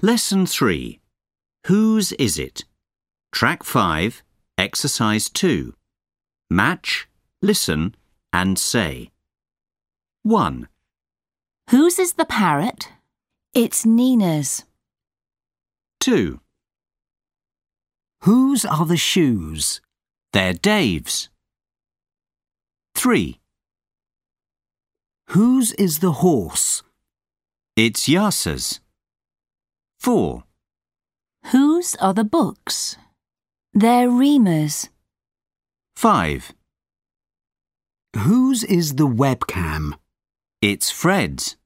Lesson 3. Whose is it? Track 5, Exercise 2. Match, listen, and say. 1, Whose is the parrot? It's Nina's. 2, Whose are the shoes? They're Dave's. 3, Whose is the horse? It's Yasa's. 4, Whose are the books? They're Rima's. 5, Whose is the webcam? It's Fred's.